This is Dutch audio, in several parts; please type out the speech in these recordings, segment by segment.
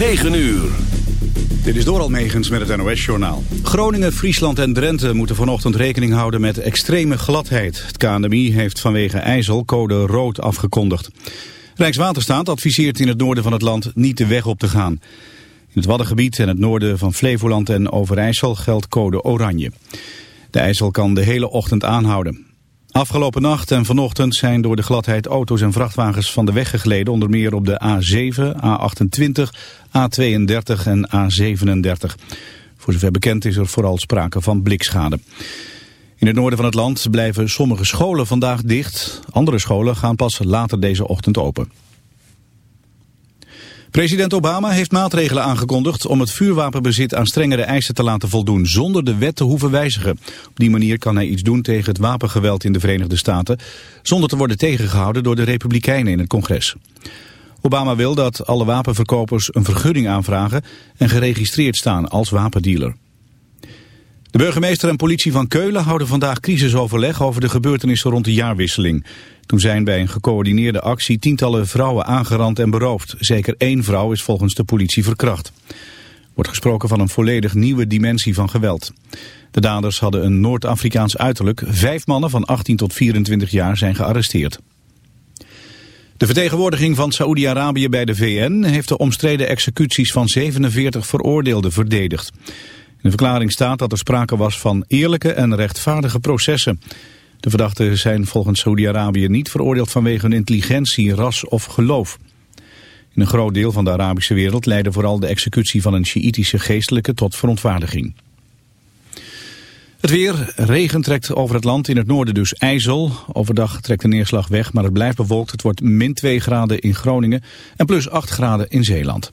9 uur. Dit is Doral Megens met het NOS-journaal. Groningen, Friesland en Drenthe moeten vanochtend rekening houden met extreme gladheid. Het KNMI heeft vanwege ijzel code rood afgekondigd. Rijkswaterstaat adviseert in het noorden van het land niet de weg op te gaan. In het Waddengebied en het noorden van Flevoland en Overijssel geldt code oranje. De ijzel kan de hele ochtend aanhouden. Afgelopen nacht en vanochtend zijn door de gladheid auto's en vrachtwagens van de weg gegleden. Onder meer op de A7, A28, A32 en A37. Voor zover bekend is er vooral sprake van blikschade. In het noorden van het land blijven sommige scholen vandaag dicht. Andere scholen gaan pas later deze ochtend open. President Obama heeft maatregelen aangekondigd om het vuurwapenbezit aan strengere eisen te laten voldoen zonder de wet te hoeven wijzigen. Op die manier kan hij iets doen tegen het wapengeweld in de Verenigde Staten zonder te worden tegengehouden door de Republikeinen in het congres. Obama wil dat alle wapenverkopers een vergunning aanvragen en geregistreerd staan als wapendealer. De burgemeester en politie van Keulen houden vandaag crisisoverleg over de gebeurtenissen rond de jaarwisseling. Toen zijn bij een gecoördineerde actie tientallen vrouwen aangerand en beroofd. Zeker één vrouw is volgens de politie verkracht. Wordt gesproken van een volledig nieuwe dimensie van geweld. De daders hadden een Noord-Afrikaans uiterlijk. Vijf mannen van 18 tot 24 jaar zijn gearresteerd. De vertegenwoordiging van Saoedi-Arabië bij de VN heeft de omstreden executies van 47 veroordeelden verdedigd. De verklaring staat dat er sprake was van eerlijke en rechtvaardige processen. De verdachten zijn volgens Saudi-Arabië niet veroordeeld vanwege hun intelligentie, ras of geloof. In een groot deel van de Arabische wereld leidde vooral de executie van een Sjiïtische geestelijke tot verontwaardiging. Het weer, regen trekt over het land, in het noorden dus ijzel. Overdag trekt de neerslag weg, maar het blijft bewolkt. Het wordt min 2 graden in Groningen en plus 8 graden in Zeeland.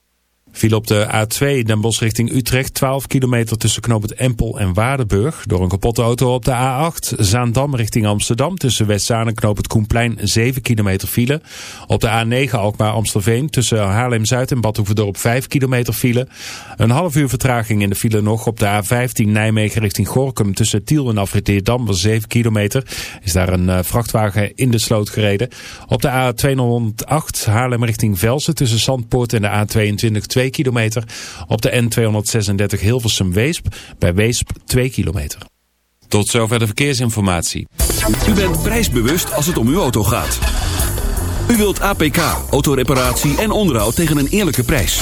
Viel op de A2 Den Bosch richting Utrecht 12 kilometer tussen knooppunt Empel en Waardenburg. Door een kapotte auto op de A8 Zaandam richting Amsterdam tussen Westzaan en knooppunt Koenplein 7 kilometer file. Op de A9 Alkmaar Amstelveen tussen Haarlem-Zuid en Badhoevedorp 5 kilometer file. Een half uur vertraging in de file nog op de A15 Nijmegen richting Gorkum tussen Tiel en Afritteerdam was 7 kilometer. Is daar een uh, vrachtwagen in de sloot gereden. Op de A208 Haarlem richting Velsen tussen Zandpoort en de A22 2 kilometer. Op de N236 Hilversum-Weesp. Bij Weesp 2 kilometer. Tot zover de verkeersinformatie. U bent prijsbewust als het om uw auto gaat. U wilt APK, autoreparatie en onderhoud tegen een eerlijke prijs.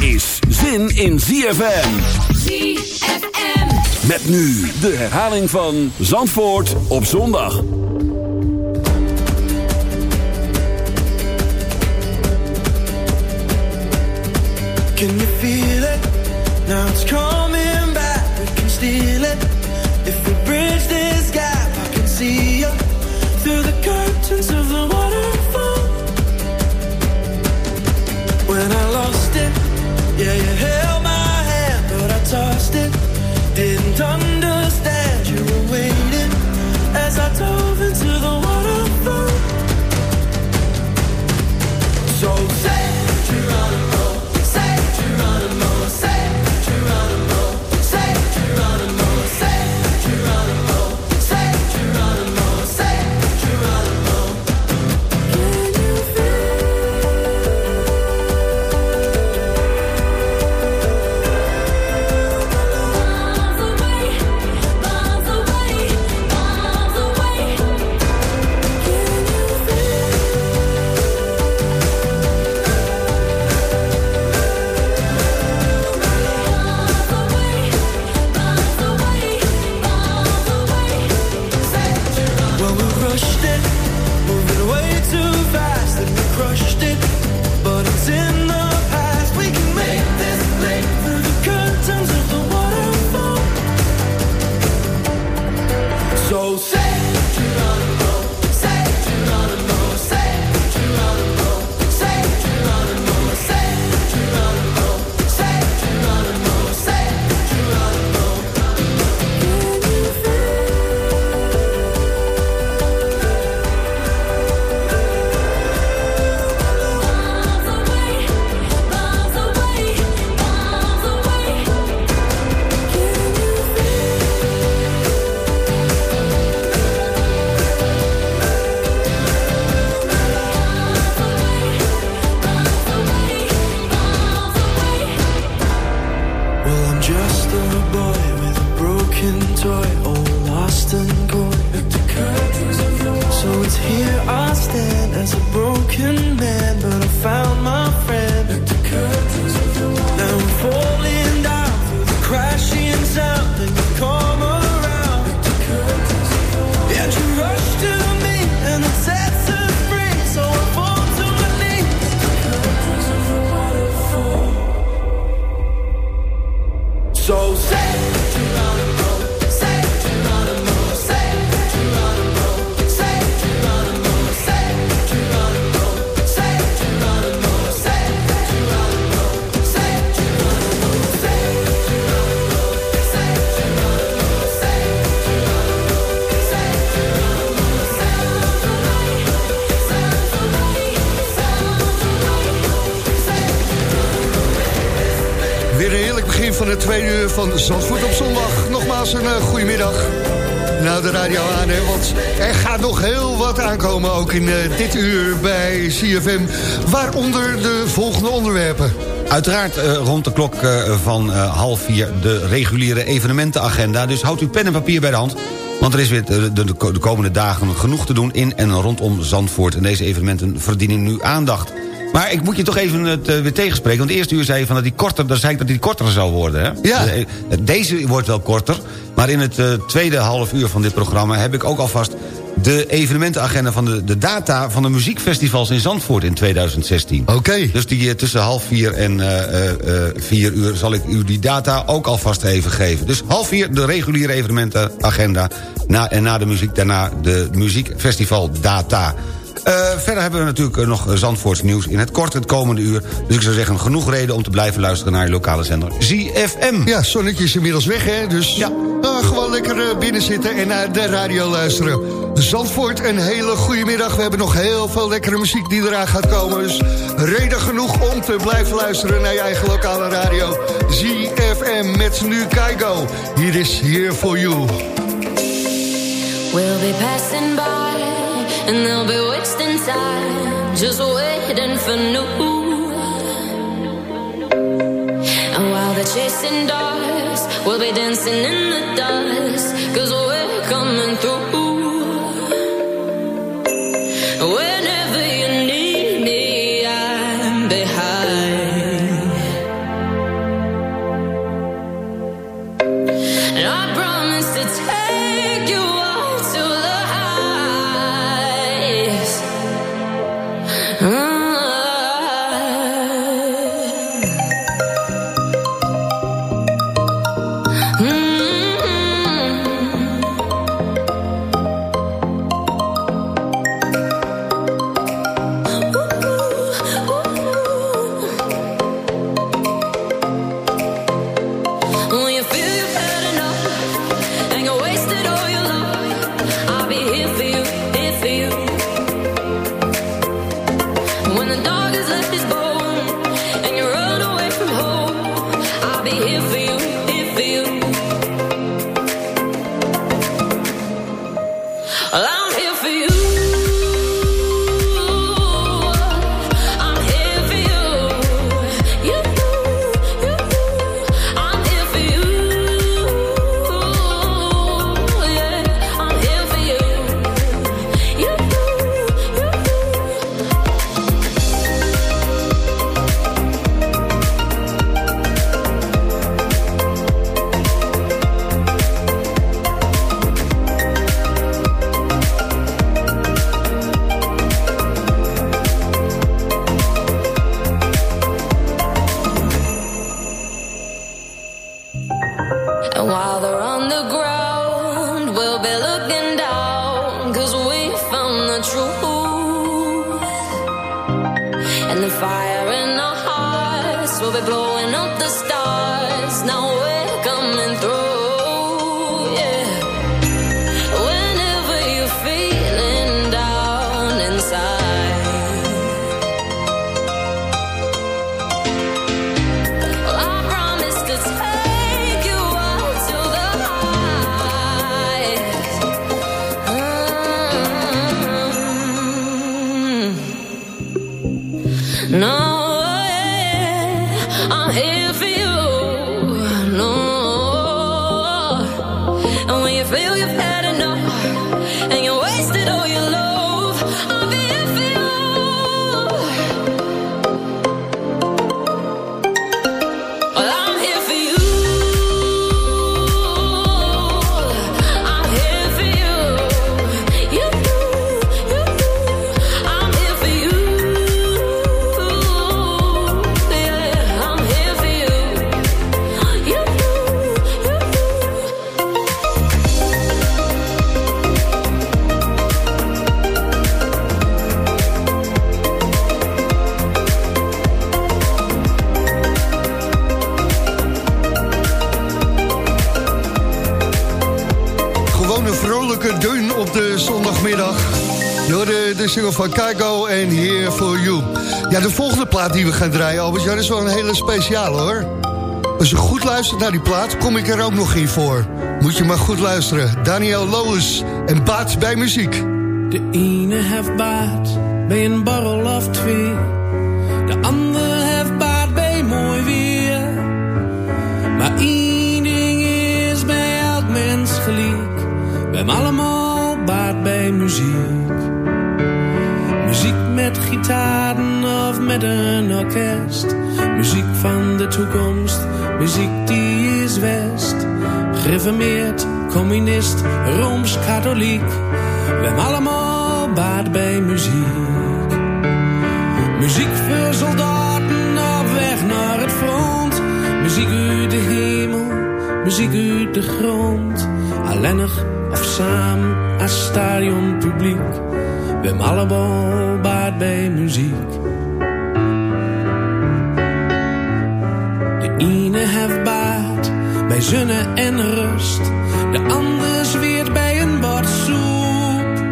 is zin in ZFM. ZFM. Met nu de herhaling van Zandvoort op zondag. Can you feel it? Now it's understand you were waiting as I dove Zandvoort op zondag. Nogmaals een uh, goedemiddag. Nou, de radio aan, hè, want er gaat nog heel wat aankomen... ook in eh, dit uur bij CFM. Waaronder de volgende onderwerpen. Uiteraard eh, rond de klok van half vier de reguliere evenementenagenda. Dus houdt uw pen en papier bij de hand. Want er is weer de, de, de komende dagen genoeg te doen in en rondom Zandvoort. En deze evenementen verdienen nu aandacht. Maar ik moet je toch even het eh, weer tegenspreken. Want de eerste uur zei je van dat die korter, dan zei ik dat die korter zou worden. Hè? Ja. Eh, Deze wordt wel korter. Maar in het eh, tweede half uur van dit programma heb ik ook alvast de evenementenagenda van de, de data van de muziekfestivals in Zandvoort in 2016. Oké. Dus die tussen half vier en vier uur zal ik u die data ook alvast even geven. Dus half vier de reguliere evenementenagenda. Na, en na de muziek daarna de muziekfestival Eh, verder hebben we natuurlijk eh, nog Zandvoorts nieuws in het kort het komende uur. Dus ik zou zeggen, genoeg reden om te blijven luisteren naar je lokale zender ZFM. Ja, zonnetje is inmiddels weg, hè? Dus Ja. gewoon lekker eh, binnen zitten en naar de radio luisteren. Zandvoort, een hele goede middag. We hebben nog heel veel lekkere muziek die eraan gaat komen. Dus reden genoeg om te blijven luisteren naar je eigen lokale radio. ZFM met nu Kaigo. Hier is Here For You. We'll be passing by and they'll be wasting time just waiting for new. And while they're chasing dogs, we'll be dancing in the dust Ja, de volgende plaat die we gaan draaien, Albert, ja, is wel een hele speciale hoor. Als je goed luistert naar die plaat, kom ik er ook nog in voor. Moet je maar goed luisteren. Daniel Loos en Baat bij muziek. De ene heeft baat bij een borrel of twee. De andere heeft baat bij mooi weer. Maar één ding is bij elk mens gelijk. We hebben allemaal baat bij muziek. Gitaren of met een orkest. Muziek van de toekomst, muziek die is west. Gereformeerd, communist, rooms-katholiek. We hebben allemaal baat bij muziek. Muziek voor soldaten op weg naar het front. Muziek uit de hemel, muziek uit de grond. Alleenig of samen als stadionpubliek. We hebben allemaal baat bij muziek. De ene heeft baat bij zonne en rust. De ander zweert bij een bord soep.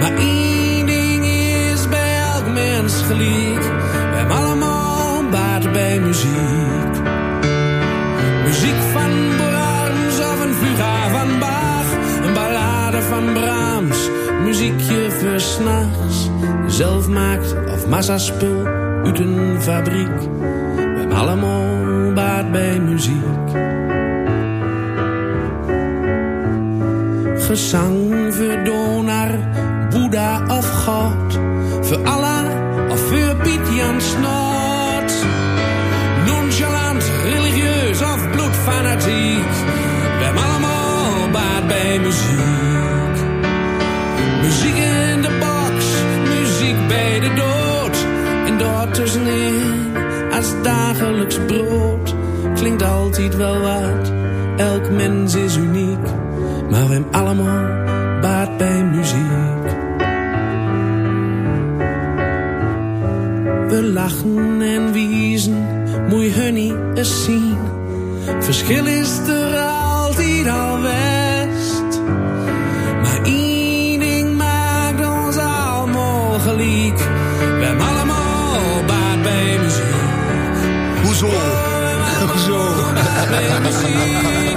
Maar één ding is bij elk mens gelijk. We hebben allemaal baat bij muziek. Muziek s'nachts. Zelf maakt of massaspul uit een fabriek. We hebben allemaal baat bij muziek. Gezang voor Donar, Boeddha of God. Voor Allah of voor Piet Jan Snot. Nonchalant, religieus of bloedfanatiek. We hebben allemaal baat bij muziek. De dood. En daartussenin, als dagelijks brood. Klinkt altijd wel wat, elk mens is uniek. Maar we allemaal baat bij muziek. We lachen en wiezen, moet je hun niet eens zien. Verschil is er 哈 哈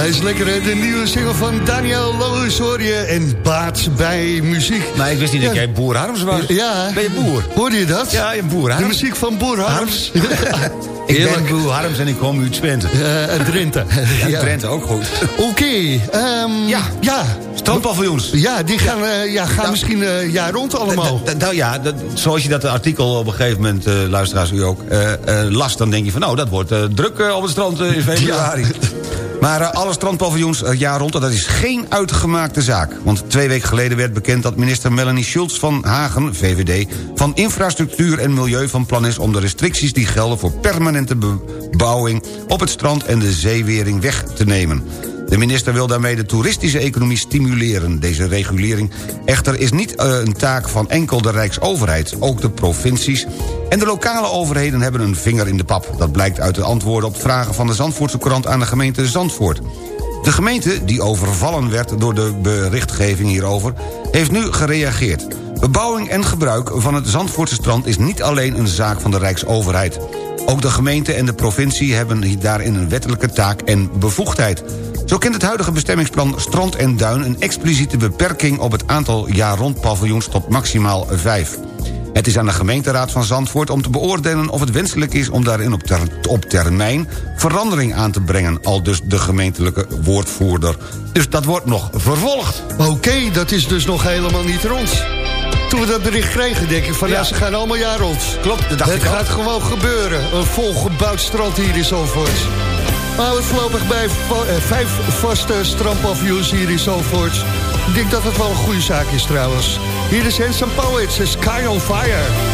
Hij is lekker, hè? De nieuwe single van Daniel Loos hoor je en baat bij muziek. Maar ik wist niet dat jij Boer Harms was. Ja. Ben je boer? Hoorde je dat? Ja, je Boer Harms. De muziek van Boer Harms. ik ben Boer Harms en ik kom uit Twente. Uh, en Drenthe. Ja, Drenthe ook goed. Oké. Okay, um, ja. ja. Strandpaviljoens. Ja, die gaan, uh, ja, gaan nou, misschien uh, jaar rond allemaal. Nou ja, dat, zoals je dat artikel op een gegeven moment, uh, luisteraars u ook, last... dan denk je van nou, dat wordt druk op het strand in februari. Maar uh, alle strandpaviljoens het jaar rond, dat is geen uitgemaakte zaak. Want twee weken geleden werd bekend dat minister Melanie Schultz van Hagen, VVD... van Infrastructuur en Milieu van plan is om de restricties die gelden... voor permanente bebouwing op het strand en de zeewering weg te nemen. De minister wil daarmee de toeristische economie stimuleren. Deze regulering echter is niet uh, een taak van enkel de Rijksoverheid. Ook de provincies en de lokale overheden hebben een vinger in de pap. Dat blijkt uit de antwoorden op vragen van de Zandvoortse krant aan de gemeente Zandvoort. De gemeente, die overvallen werd door de berichtgeving hierover... heeft nu gereageerd. Bebouwing en gebruik van het Zandvoortse strand is niet alleen een zaak van de Rijksoverheid. Ook de gemeente en de provincie hebben daarin een wettelijke taak en bevoegdheid. Zo kent het huidige bestemmingsplan Strand en Duin... een expliciete beperking op het aantal jaar-rond paviljoens tot maximaal vijf. Het is aan de gemeenteraad van Zandvoort om te beoordelen of het wenselijk is om daarin op, ter, op termijn verandering aan te brengen, al dus de gemeentelijke woordvoerder. Dus dat wordt nog vervolgd. Oké, okay, dat is dus nog helemaal niet rond. Toen we dat bericht kregen, denk ik van ja, ja ze gaan allemaal jaar rond. Klopt, dat dacht Het ik gaat ook. gewoon gebeuren. Een volgebouwd strand hier in Zandvoort. We voorlopig bij vijf vaste strandpaviljoens hier in Zandvoort. Ik denk dat het wel een goede zaak is trouwens. Hier is Handsome Poets, Sky on Fire.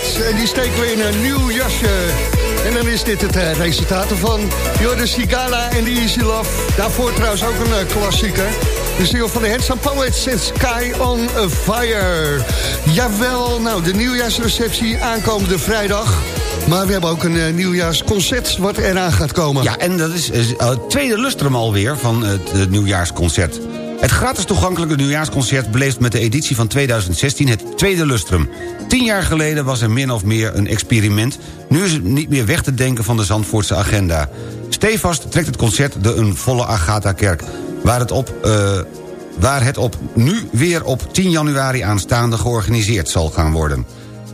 En die steken we in een nieuw jasje. En dan is dit het uh, resultaat ervan. Jordan Sigala en The Easy Love. Daarvoor trouwens ook een uh, klassieker. De single van de Handsome Poets en Sky on a Fire. Jawel, nou, de nieuwjaarsreceptie aankomende vrijdag. Maar we hebben ook een uh, nieuwjaarsconcert wat eraan gaat komen. Ja, en dat is het tweede lustrum alweer van het nieuwjaarsconcert. Het gratis toegankelijke nieuwjaarsconcert beleeft met de editie van 2016 het tweede lustrum. Tien jaar geleden was er min of meer een experiment. Nu is het niet meer weg te denken van de Zandvoortse agenda. Stevast trekt het concert de een volle Agatha-kerk... waar het op... Uh, waar het op nu weer op 10 januari aanstaande georganiseerd zal gaan worden.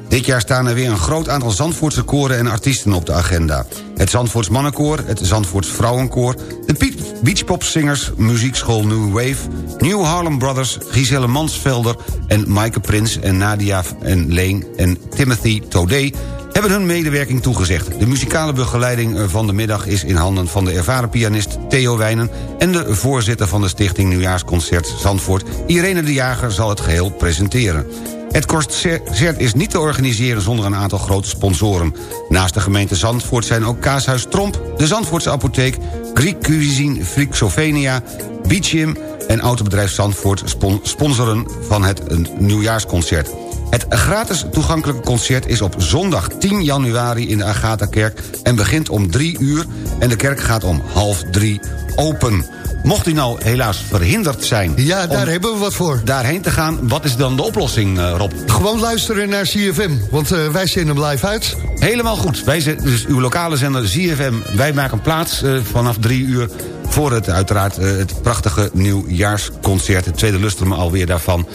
Dit jaar staan er weer een groot aantal Zandvoortse koren en artiesten op de agenda. Het Zandvoorts Mannenkoor, het Zandvoorts Vrouwenkoor... de Beachpopzingers, Muziekschool New Wave... New Harlem Brothers, Giselle Mansvelder en Maaike Prins... en Nadia en Leen en Timothy Todé hebben hun medewerking toegezegd. De muzikale begeleiding van de middag is in handen van de ervaren pianist Theo Wijnen... en de voorzitter van de stichting Nieuwjaarsconcert Zandvoort... Irene de Jager zal het geheel presenteren. Het concert is niet te organiseren zonder een aantal grote sponsoren. Naast de gemeente Zandvoort zijn ook Kaashuis Tromp... de Zandvoortse Apotheek, Greek Cuisine Frixovenia... Beachim en autobedrijf Zandvoort sponsoren van het nieuwjaarsconcert. Het gratis toegankelijke concert is op zondag 10 januari in de Agatha-kerk... en begint om 3 uur en de kerk gaat om half 3 open. Mocht u nou helaas verhinderd zijn... Ja, daar hebben we wat voor. Daarheen te gaan, wat is dan de oplossing, uh, Rob? Gewoon luisteren naar CFM, want uh, wij zenden hem live uit. Helemaal goed. Wij zijn, dus uw lokale zender CFM, wij maken plaats uh, vanaf drie uur... voor het uiteraard het prachtige nieuwjaarsconcert. Het tweede lustrum alweer daarvan.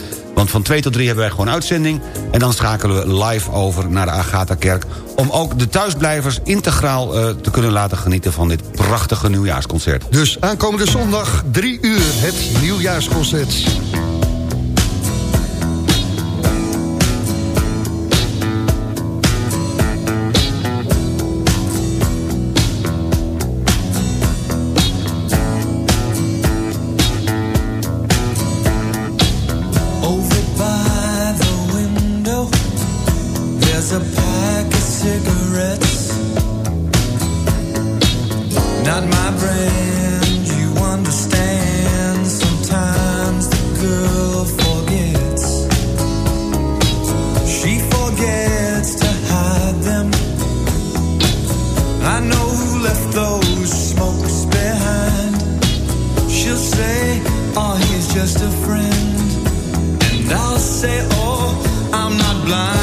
Want van 2 tot 3 hebben wij gewoon uitzending. En dan schakelen we live over naar de Agatha-kerk... om ook de thuisblijvers integraal uh, te kunnen laten genieten... van dit prachtige nieuwjaarsconcert. Dus aankomende zondag 3 uur het nieuwjaarsconcert. blind.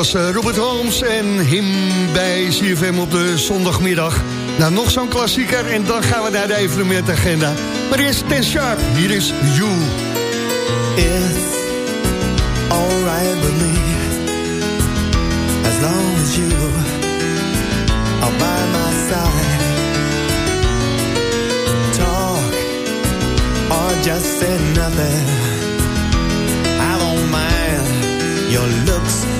Was eh, Robert Holmes en hem bij CFM op de zondagmiddag. Nou, nog zo'n klassieker en dan gaan we naar de evenementagenda. Maar eerst Ten Sharp, hier is You. It's alright with me As long as you are by my side Talk or just say nothing I don't mind Your looks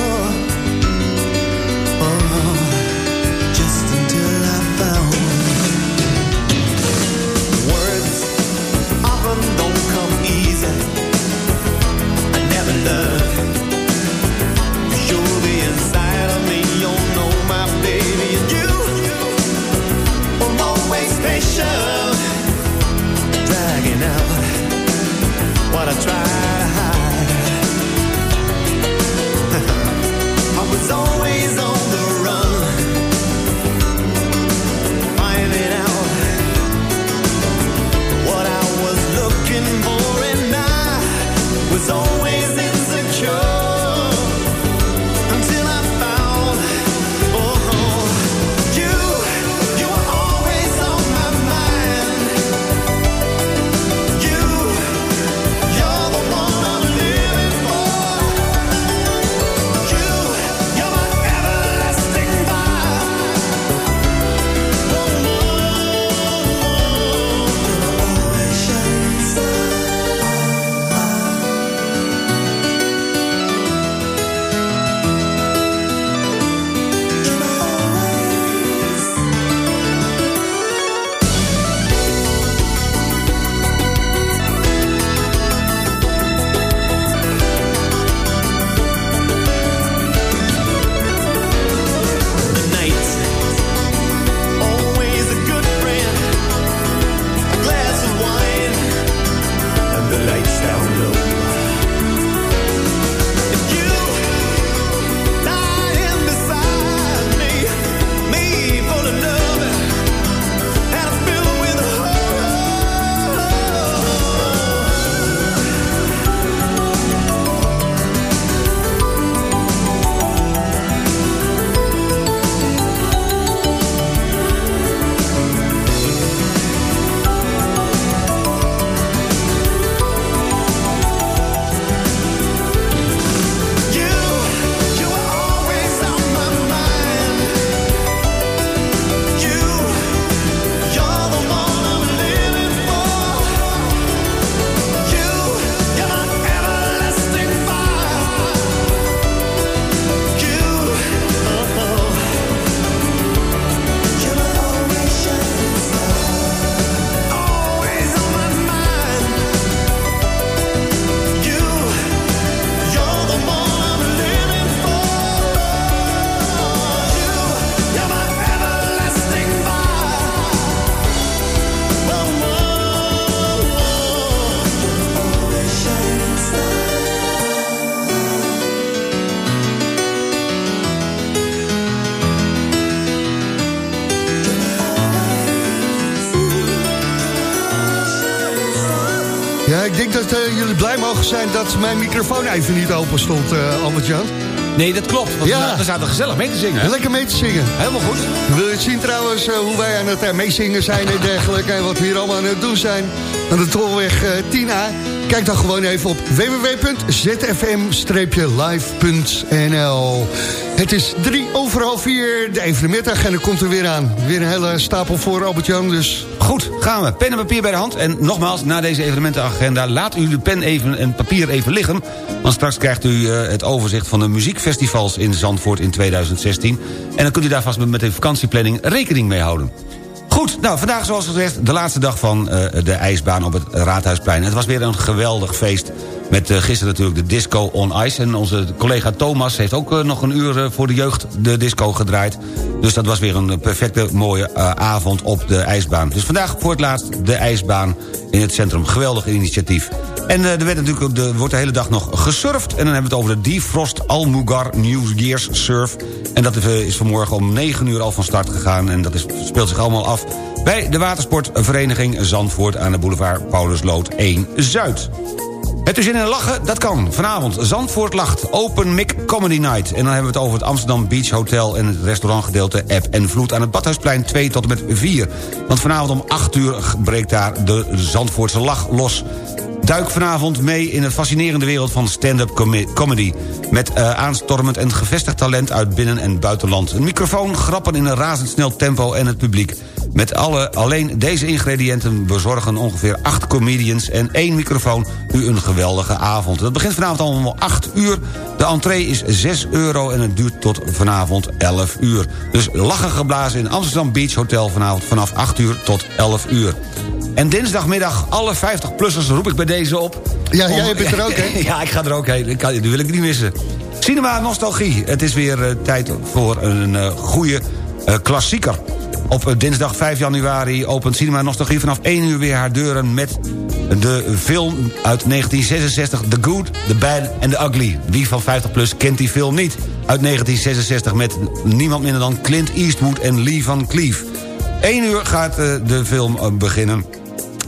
mogen zijn dat mijn microfoon even niet open stond, eh Albert-Jan. Nee, dat klopt. Want Ja. we, zaten gezellig mee te zingen. hè? Lekker mee te zingen. Helemaal goed. Wil je het zien trouwens eh, hoe wij aan het uh, meezingen zijn en dergelijke... en wat we hier allemaal aan het doen zijn aan de Tolweg eh, 10A? Kijk dan gewoon even op www.zfm-live.nl Het is drie over half vier, de evenementagenda komt er weer aan. Weer een hele stapel voor Albert-Jan, dus... Goed, gaan we. Pen en papier bij de hand. En nogmaals, na deze evenementenagenda... laat u de pen even en papier even liggen. Want straks krijgt u eh, het overzicht van de muziekfestivals in Zandvoort in 2016. En dan kunt u daar vast met, de vakantieplanning rekening mee houden. Goed, nou, vandaag zoals gezegd de laatste dag van eh, de ijsbaan op het Raadhuisplein. Het was weer een geweldig feest. Met eh, gisteren natuurlijk de disco on ice. En onze collega Thomas heeft ook eh, nog een uur eh, voor de jeugd de disco gedraaid. Dus dat was weer een perfecte mooie avond op de ijsbaan. Dus vandaag voor het laatst de ijsbaan in het centrum. Geweldig initiatief. En er werd natuurlijk, de, wordt de hele dag nog gesurfd. En dan hebben we het over de Defrost Almugar New Year's Surf. En dat is, is vanmorgen om 9 uur al van start gegaan. En dat is, speelt zich allemaal af bij de watersportvereniging Zandvoort... aan de boulevard Paulusloot 1 Zuid. Het is in een lachen? Dat kan. Vanavond Zandvoort lacht. Open Mic Comedy Night. En dan hebben we het over het Amsterdam Beach Hotel... en het restaurantgedeelte App en Vloed aan het Badhuisplein 2 tot en met 4. Want vanavond om 8 uur breekt daar de Zandvoortse lach los. Duik vanavond mee in de fascinerende wereld van stand-up comedy. Met uh, aanstormend en gevestigd talent uit binnen- en buitenland. Een microfoon, grappen in een razendsnel tempo en het publiek. Met alle, alleen deze ingrediënten bezorgen ongeveer acht comedians... en één microfoon u een geweldige avond. Dat begint vanavond allemaal om 8 uur. De entree is 6 euro en het duurt tot vanavond 11 uur. Dus lachen geblazen in Amsterdam Beach Hotel vanavond vanaf 8 uur tot 11 uur. En dinsdagmiddag alle 50-plussers roep ik bij deze op. Ja, jij bent er ook heen. ja, ik ga er ook heen. Die wil ik niet missen. Cinema Nostalgie. Het is weer uh, tijd voor een uh, goede uh, klassieker. Op dinsdag 5 januari opent Cinema Nostalgie vanaf 1 uur weer haar deuren... met de film uit 1966 The Good, The Bad and The Ugly. Wie van 50 plus kent die film niet? Uit 1966 met niemand minder dan Clint Eastwood en Lee Van Cleef. 1 uur gaat de film beginnen...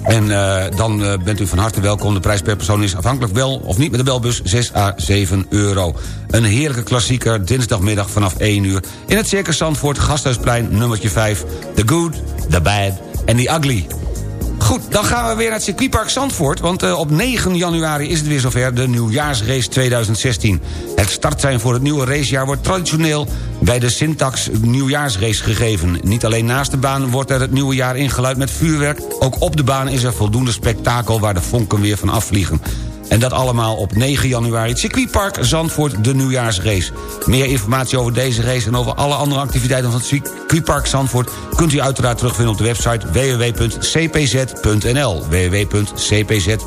En uh, dan uh, bent u van harte welkom. De prijs per persoon is afhankelijk wel of niet met de belbus 6 à 7 euro. Een heerlijke klassieker dinsdagmiddag vanaf 1 uur... in het Circus Zandvoort, Gasthuisplein, nummertje 5. The Good, The Bad and The Ugly. Goed, dan gaan we weer naar het circuitpark Zandvoort... want uh, op 9 januari is het weer zover, de nieuwjaarsrace 2016. Het startsein voor het nieuwe racejaar wordt traditioneel... bij de Syntax nieuwjaarsrace gegeven. Niet alleen naast de baan wordt er het nieuwe jaar ingeluid met vuurwerk... ook op de baan is er voldoende spektakel waar de vonken weer van afvliegen. En dat allemaal op 9 januari. Het circuitpark Zandvoort, de nieuwjaarsrace. Meer informatie over deze race en over alle andere activiteiten van het circuitpark Zandvoort... kunt u uiteraard terugvinden op de website www.cpz.nl. www.cpz.nl.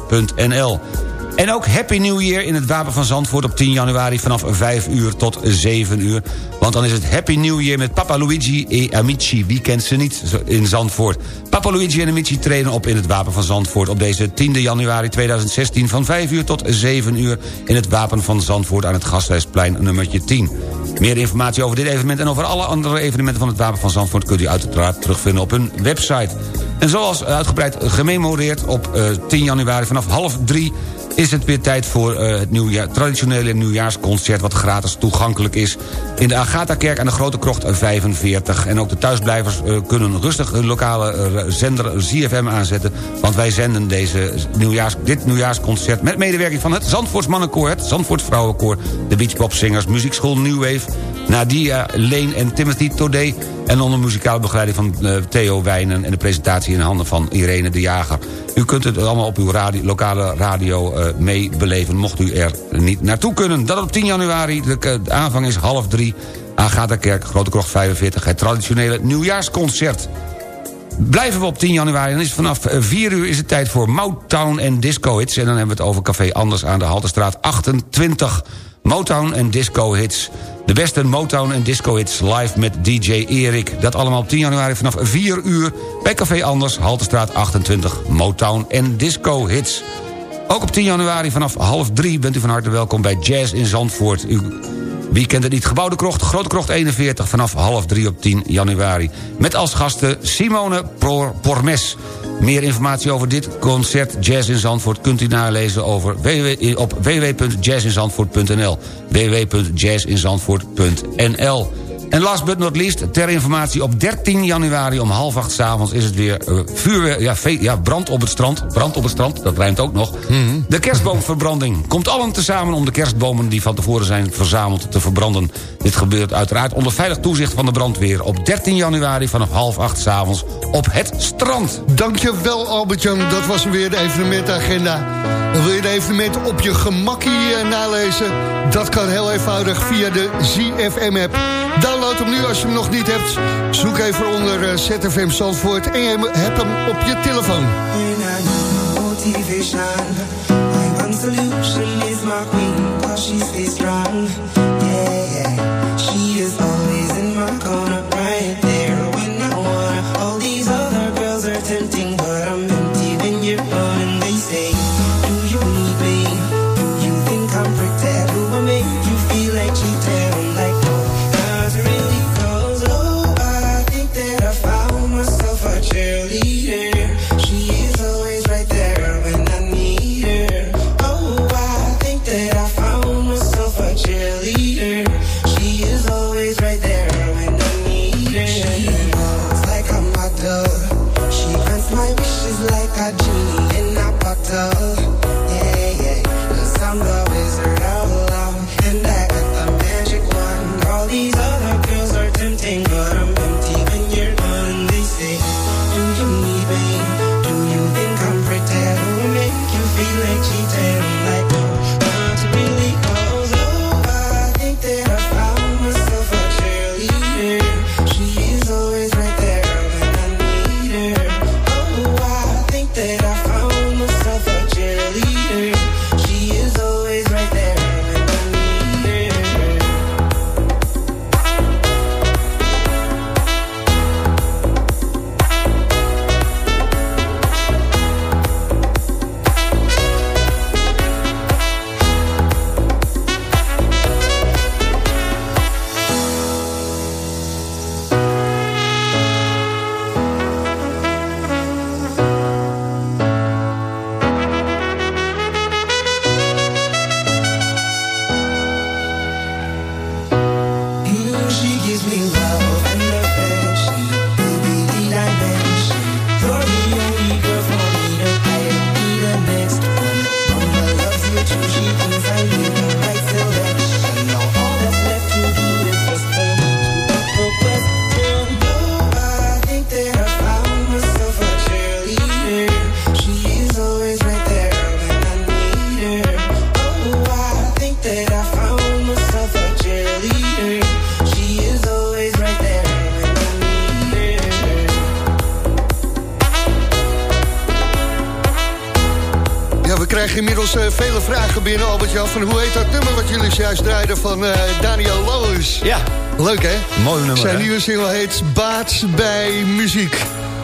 En ook Happy New Year in het Wapen van Zandvoort op 10 januari vanaf 5 uur tot 7 uur. Want dan is het Happy New Year met Papa Luigi e Amici. Wie kent ze niet in Zandvoort? Papa Luigi en Amici treden op in het Wapen van Zandvoort... op deze 10 januari 2016 van 5 uur tot 7 uur... in het Wapen van Zandvoort aan het Gasthuisplein nummertje 10. Meer informatie over dit evenement en over alle andere evenementen van het Wapen van Zandvoort... kunt u uiteraard terugvinden op hun website. En zoals uitgebreid gememoreerd op uh, 10 januari vanaf half drie is het weer tijd voor uh, het nieuwjaar, traditionele nieuwjaarsconcert... wat gratis toegankelijk is in de Agatha-kerk aan de Grote Krocht 45. En ook de thuisblijvers uh, kunnen rustig hun lokale uh, zender ZFM aanzetten... want wij zenden deze nieuwjaars, dit nieuwjaarsconcert... met medewerking van het Zandvoorts Mannenkoor... het Zandvoorts Vrouwenkoor, de Beach Singers... Muziekschool New Wave, Nadia Leen en Timothy Todé... en onder muzikale begeleiding van Theo Wijnen... en de presentatie in handen van Irene de Jager. U kunt het allemaal op uw radio, lokale radio uh, meebeleven... mocht u er niet naartoe kunnen. Dat op 10 januari, de, de aanvang is half drie... Agatha-kerk, Grote Krocht 45, het traditionele nieuwjaarsconcert. Blijven we op 10 januari, dan is vanaf 4 uur is het tijd voor Motown en Disco Hits. En dan hebben we het over Café Anders aan de Haltestraat 28. Motown en Disco Hits. De beste Motown en Disco Hits live met DJ Erik. Dat allemaal op 10 januari vanaf 4 uur bij Café Anders, Haltestraat 28. Motown en Disco Hits. Ook op 10 januari vanaf half 3 bent u van harte welkom bij Jazz in Zandvoort. U, wie kent het niet? Gebouwde Krocht, Grote Krocht 41 vanaf half 3 op 10 januari. Met als gasten Simone Pormes. Meer informatie over dit concert Jazz in Zandvoort... kunt u nalezen over www, op www.jazzinzandvoort.nl www.jazzinzandvoort.nl en last but not least, ter informatie... op 13 januari om half acht s'avonds is het weer uh, vuurwerk... Ja, ja, brand op het strand. Brand op het strand, dat rijmt ook nog. Mm -hmm. De kerstboomverbranding. Komt allen tezamen om de kerstbomen die van tevoren zijn verzameld te verbranden. Dit gebeurt uiteraard onder veilig toezicht van de brandweer... op 13 januari vanaf half acht s'avonds op het strand. Dankjewel Albert-Jan, dat was weer de evenementagenda. En wil je de evenementen op je gemakkie uh, nalezen? Dat kan heel eenvoudig via de ZFM-app. Download hem nu als je hem nog niet hebt. Zoek even onder uh, ZFM Zandvoort en je hebt hem op je telefoon. Krijgen inmiddels eh, vele vragen binnen, Albert-Jan. Van hoe heet dat nummer wat jullie juist draaiden van eh, Daniel Loos? Ja. Leuk, hè? Mooi nummer, Zijn hè? nieuwe single heet Baats bij Muziek.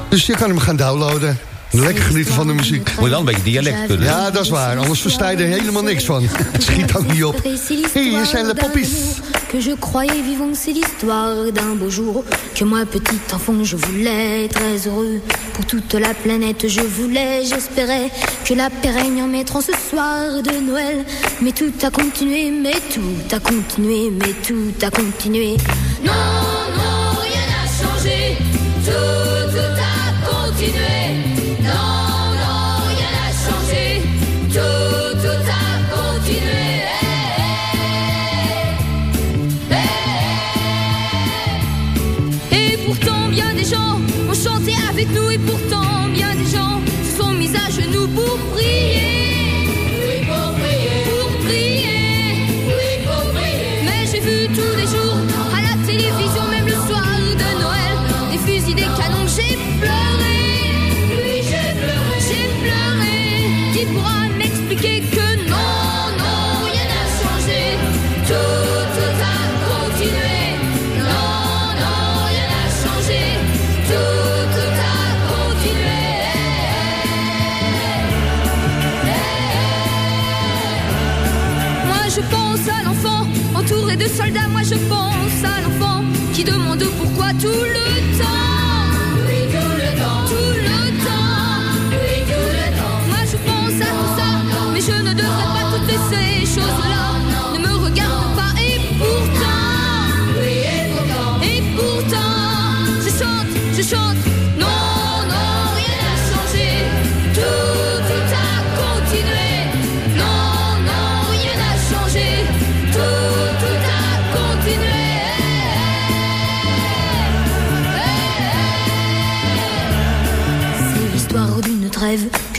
Dus je kan hem gaan downloaden. Lekker genieten van de muziek. Moet je wel een beetje dialect kunnen. Ja, dat is waar. Anders versta je er helemaal niks van. Het schiet ook niet op. Hier zijn de poppies. Que je croyais vivant, c'est l'histoire d'un beau jour. Que moi, petit enfant, je voulais très heureux. Pour toute la planète, je voulais, j'espérais que la paix règne en ce soir de Noël. Mais tout a continué, mais tout a continué, mais tout a continué. Non, soldats. Moi je pense à l'enfant qui demande pourquoi tout le temps. Oui, tout le temps. Tout le temps. Oui, tout le temps. Moi je pense à tout ça, mais je ne devrais pas toutes ces choses-là. Ne me regarde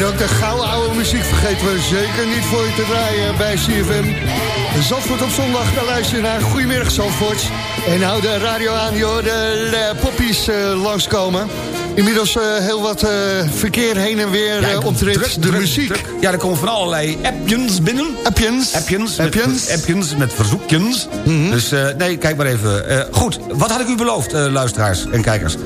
En ook de gouden oude muziek vergeten we zeker niet voor je te draaien bij CFM. Zandvoort op zondag, dan luister je naar Goedemiddag Zandvoort. En hou de radio aan, joh, de, de poppies eh, langskomen. Inmiddels eh, heel wat eh, verkeer heen en weer Ja, uh, omtrent de druk, muziek. druk. Ja, er komen van allerlei appjes binnen. Appjes. Appjes. Appjes. Met, appjes met verzoekjes. Dus eh, nee, kijk maar even. Goed, wat had ik u beloofd, luisteraars en kijkers?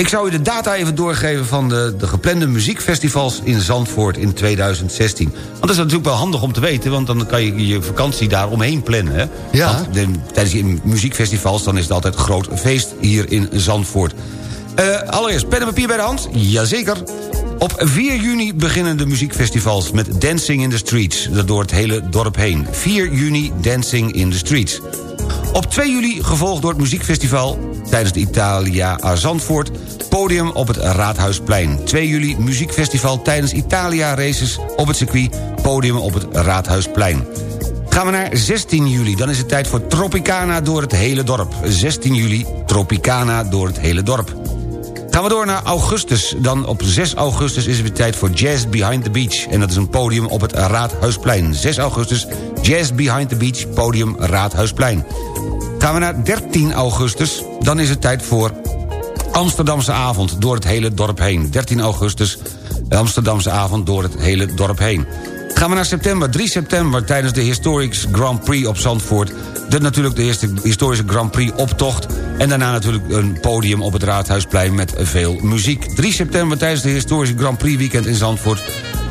Ik zou u de data even doorgeven van de, de geplande muziekfestivals in Zandvoort in 2016. Want dat is natuurlijk wel handig om te weten, want dan kan je je vakantie daar omheen plannen. Hè? Ja. Want de, tijdens die muziekfestivals dan is het altijd groot feest hier in Zandvoort. Eh, allereerst, pen en papier bij de hand? Jazeker. Op 4 juni beginnen de muziekfestivals met Dancing in the Streets. Dat door het hele dorp heen. 4 juni Dancing in the Streets. Op 2 juli gevolgd door het muziekfestival tijdens de Italia Zandvoort... podium op het Raadhuisplein. 2 juli muziekfestival tijdens Italia races op het circuit... podium op het Raadhuisplein. Gaan we naar 16 juli, dan is het tijd voor Tropicana door het hele dorp. 16 juli, Tropicana door het hele dorp. Gaan we door naar augustus. Dan op 6 augustus is het weer tijd voor Jazz Behind the Beach. En dat is een podium op het Raadhuisplein. 6 augustus, Jazz Behind the Beach, podium Raadhuisplein. Gaan we naar 13 augustus, dan is het tijd voor Amsterdamse avond door het hele dorp heen. 13 augustus, Amsterdamse avond door het hele dorp heen. Gaan we naar september, 3 september, tijdens de Historics Grand Prix op Zandvoort. De, natuurlijk de eerste historische Grand Prix optocht. En daarna natuurlijk een podium op het Raadhuisplein met veel muziek. 3 september tijdens de historische Grand Prix weekend in Zandvoort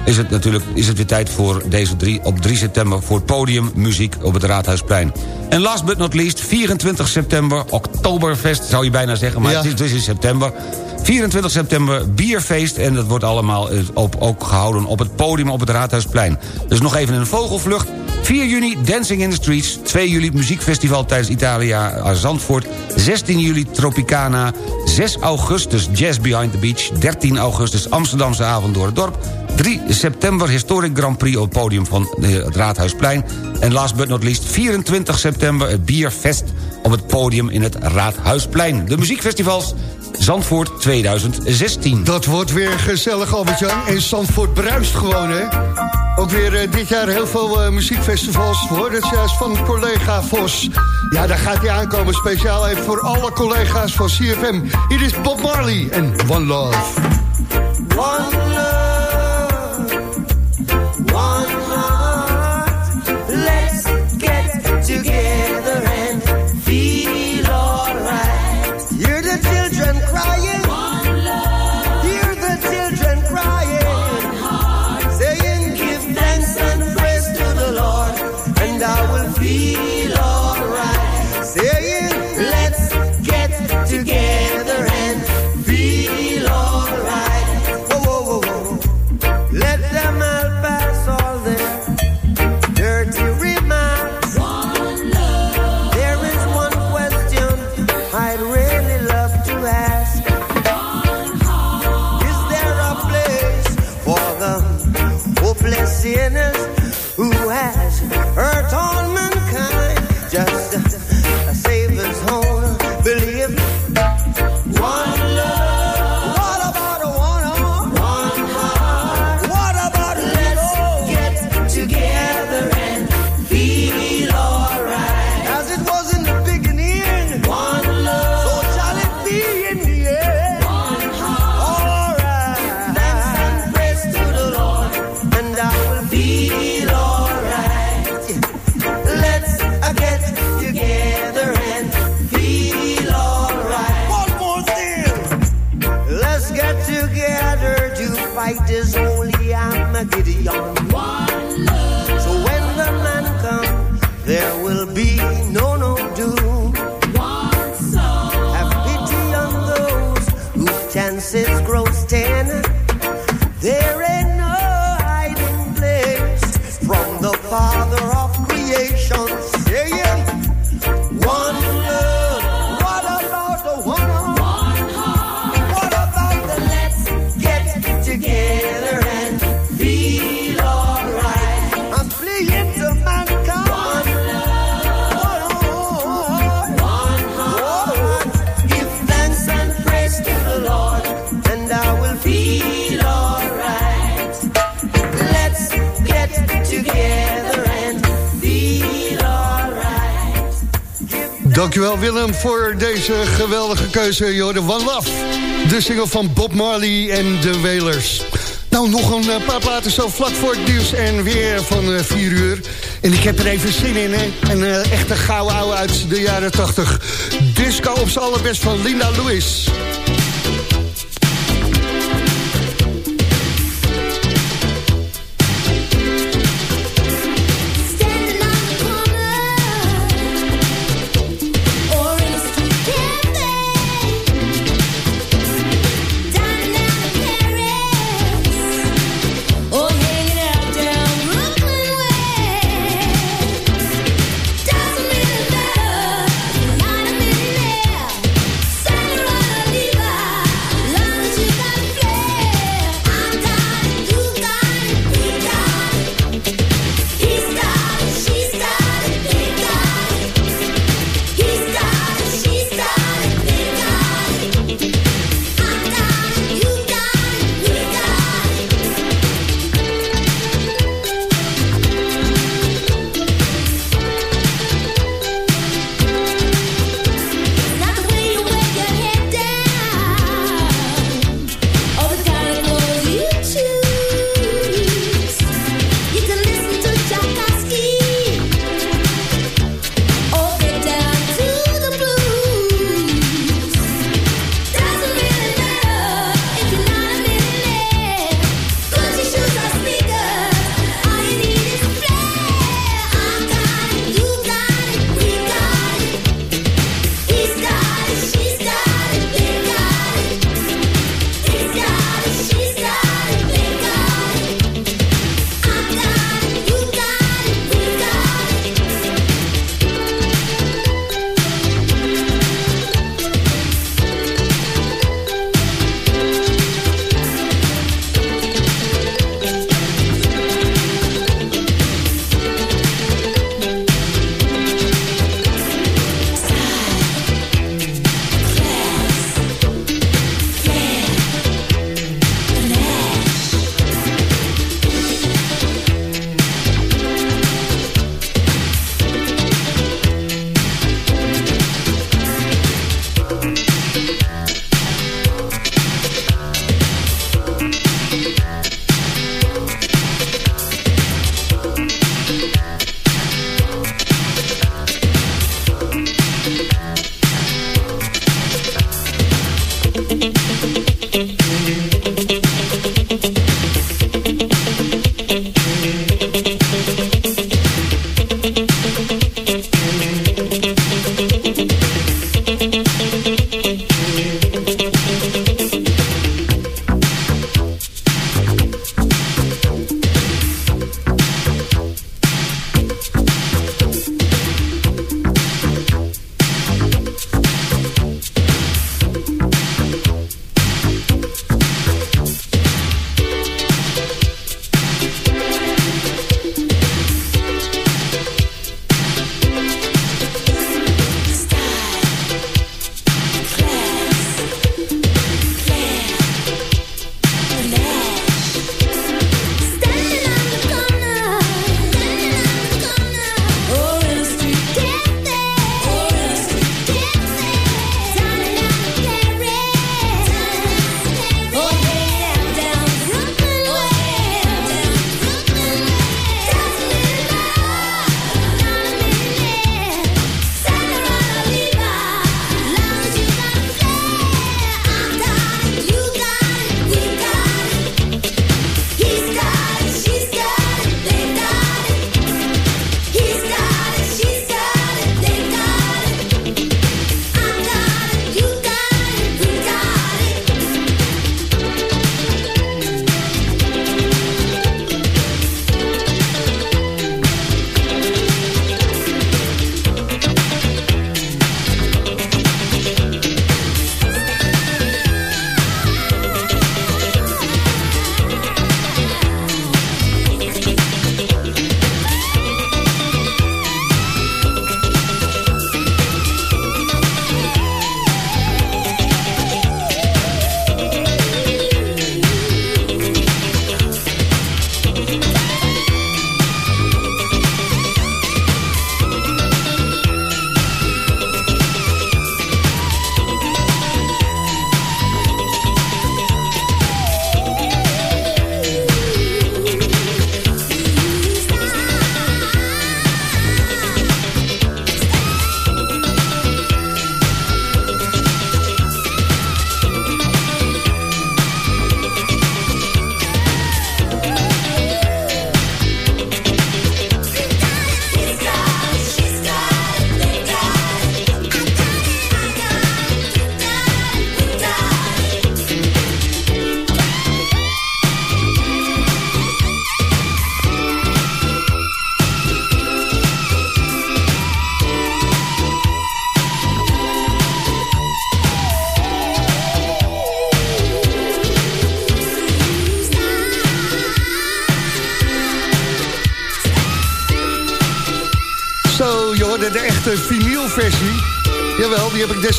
is het natuurlijk is het weer tijd voor deze drie, op 3 september... voor het podium muziek op het Raadhuisplein. En last but not least, 24 september, Oktoberfest zou je bijna zeggen... maar Ja. het is dus in september. 24 september, bierfeest en dat wordt allemaal eh, op, ook gehouden op het podium op het Raadhuisplein. Dus nog even een vogelvlucht. 4 juni Dancing in the Streets. 2 juli muziekfestival tijdens Italia aan Zandvoort. 16 juli Tropicana. 6 augustus Jazz Behind the Beach. 13 augustus Amsterdamse avond door het dorp. 3 september Historic Grand Prix op het podium van het Raadhuisplein. En last but not least 24 september het Bierfest op het podium in het Raadhuisplein. De muziekfestivals Zandvoort 2016. Dat wordt weer gezellig, Albert-Jan. En Zandvoort bruist gewoon, hè? Ook weer eh, dit jaar heel veel eh, muziekfestivals. We hoorden het juist van collega Vos. Ja, daar gaat hij aankomen. Speciaal even voor alle collega's van CFM. Hier is Bob Marley en One Love. One Dankjewel Willem voor deze geweldige keuze. Jorden One Love, de single van Bob Marley en de Wailers. Nou, nog een eh, paar platen zo vlak voor het nieuws en weer van 4 uh, uur. En ik heb er even zin in, hè. Een uh, echte gouden ouwe uit de jaren 80. Disco op z'n allerbest van Linda Lewis.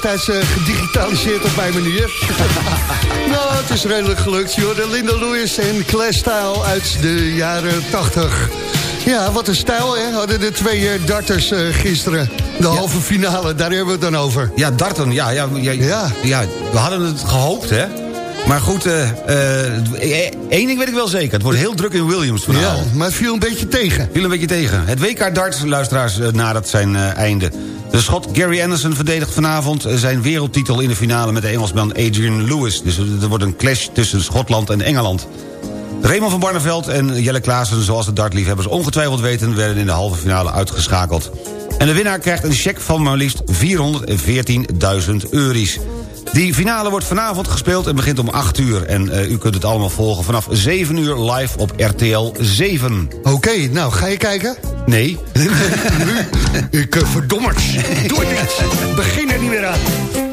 Destijds eh, gedigitaliseerd op mijn manier. nou, het is redelijk gelukt, joh. De Linda Lewis en Clash Style uit de jaren 80. Ja, wat een stijl, hè? Hadden de twee eh, darters eh, gisteren. De halve finale, daar hebben we het dan over. Ja, darten, ja, ja, ja, ja. we hadden het gehoopt, hè. Maar goed, één ding weet ik wel zeker. Het wordt heel druk in Williams vanavond. Ja, maar het viel een beetje tegen. Viel een beetje tegen. Het WK darts, luisteraars, uh, nadat zijn einde. De schot Gary Anderson verdedigt vanavond zijn wereldtitel in de finale... met de Engelsman Adrian Lewis. Dus er wordt een clash tussen Schotland en Engeland. Raymond van Barneveld en Jelle Klaassen, zoals de dartliefhebbers ongetwijfeld weten... werden in de halve finale uitgeschakeld. En de winnaar krijgt een cheque van maar liefst 414.000 euro's. Die finale wordt vanavond gespeeld en begint om 8 uur. En uh, u kunt het allemaal volgen vanaf 7 uur live op RTL 7. Oké, okay, nou, ga je kijken? Nee. Ik uh, verdommers. Doe het niet. Begin er niet meer aan.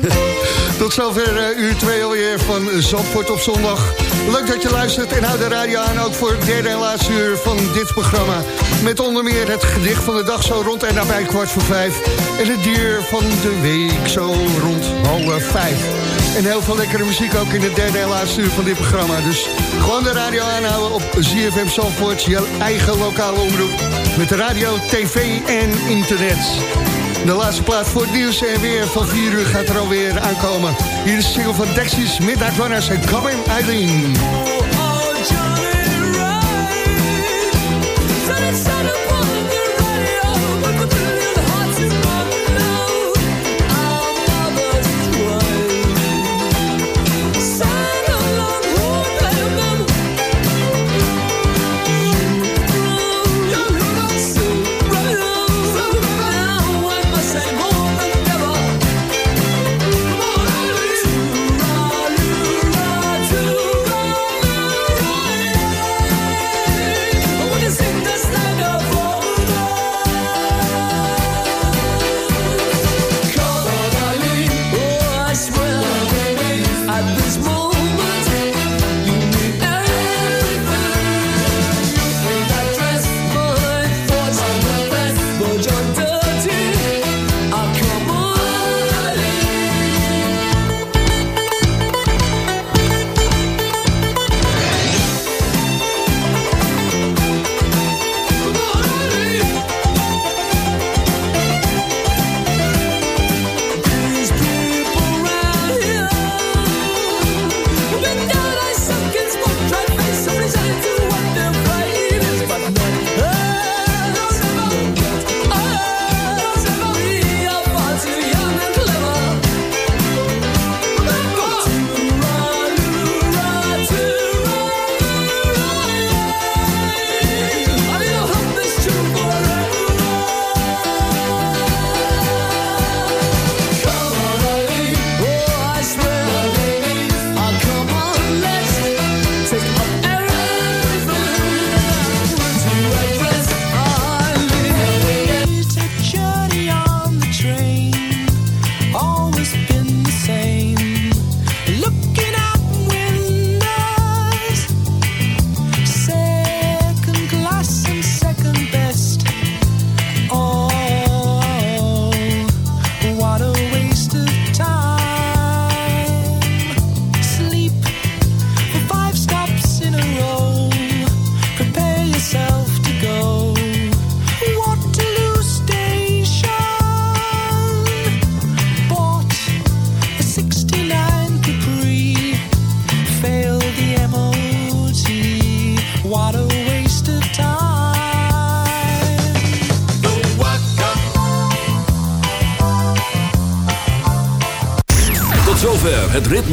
Tot zover uh, uur 2 alweer van Zandvoort op zondag. Leuk dat je luistert en houd de radio aan ook voor het derde en laatste uur van dit programma. Met onder meer het gedicht van de dag zo rond en nabij kwart voor vijf. En het dier van de week zo rond half vijf. En heel veel lekkere muziek ook in het derde en laatste uur van dit programma. Dus gewoon de radio aanhouden op ZFM Zandvoort, je eigen lokale omroep. Met radio, tv en internet. De laatste plaats voor het nieuws en weer van 4 uur gaat er alweer aankomen. Hier is de single van Dexys, Midnight Runners en Coming Eileen.